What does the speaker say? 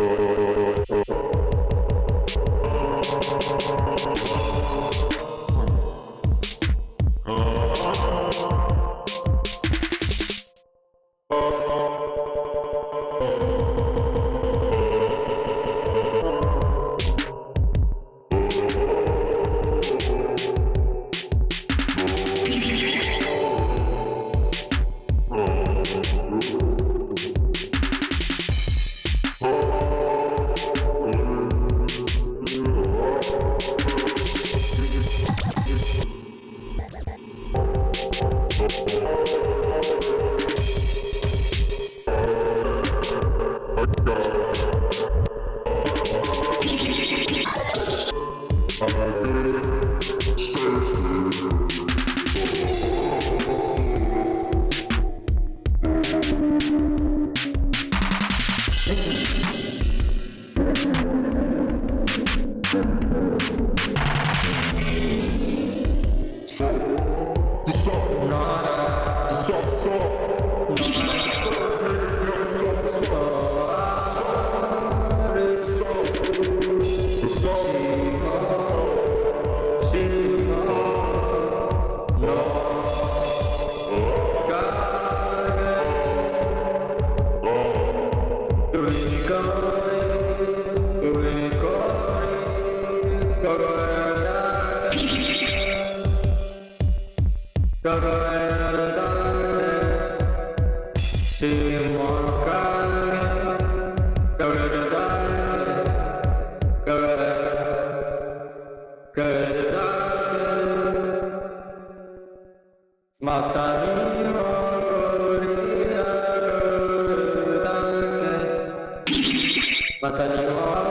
Oh. Surf. ま فكان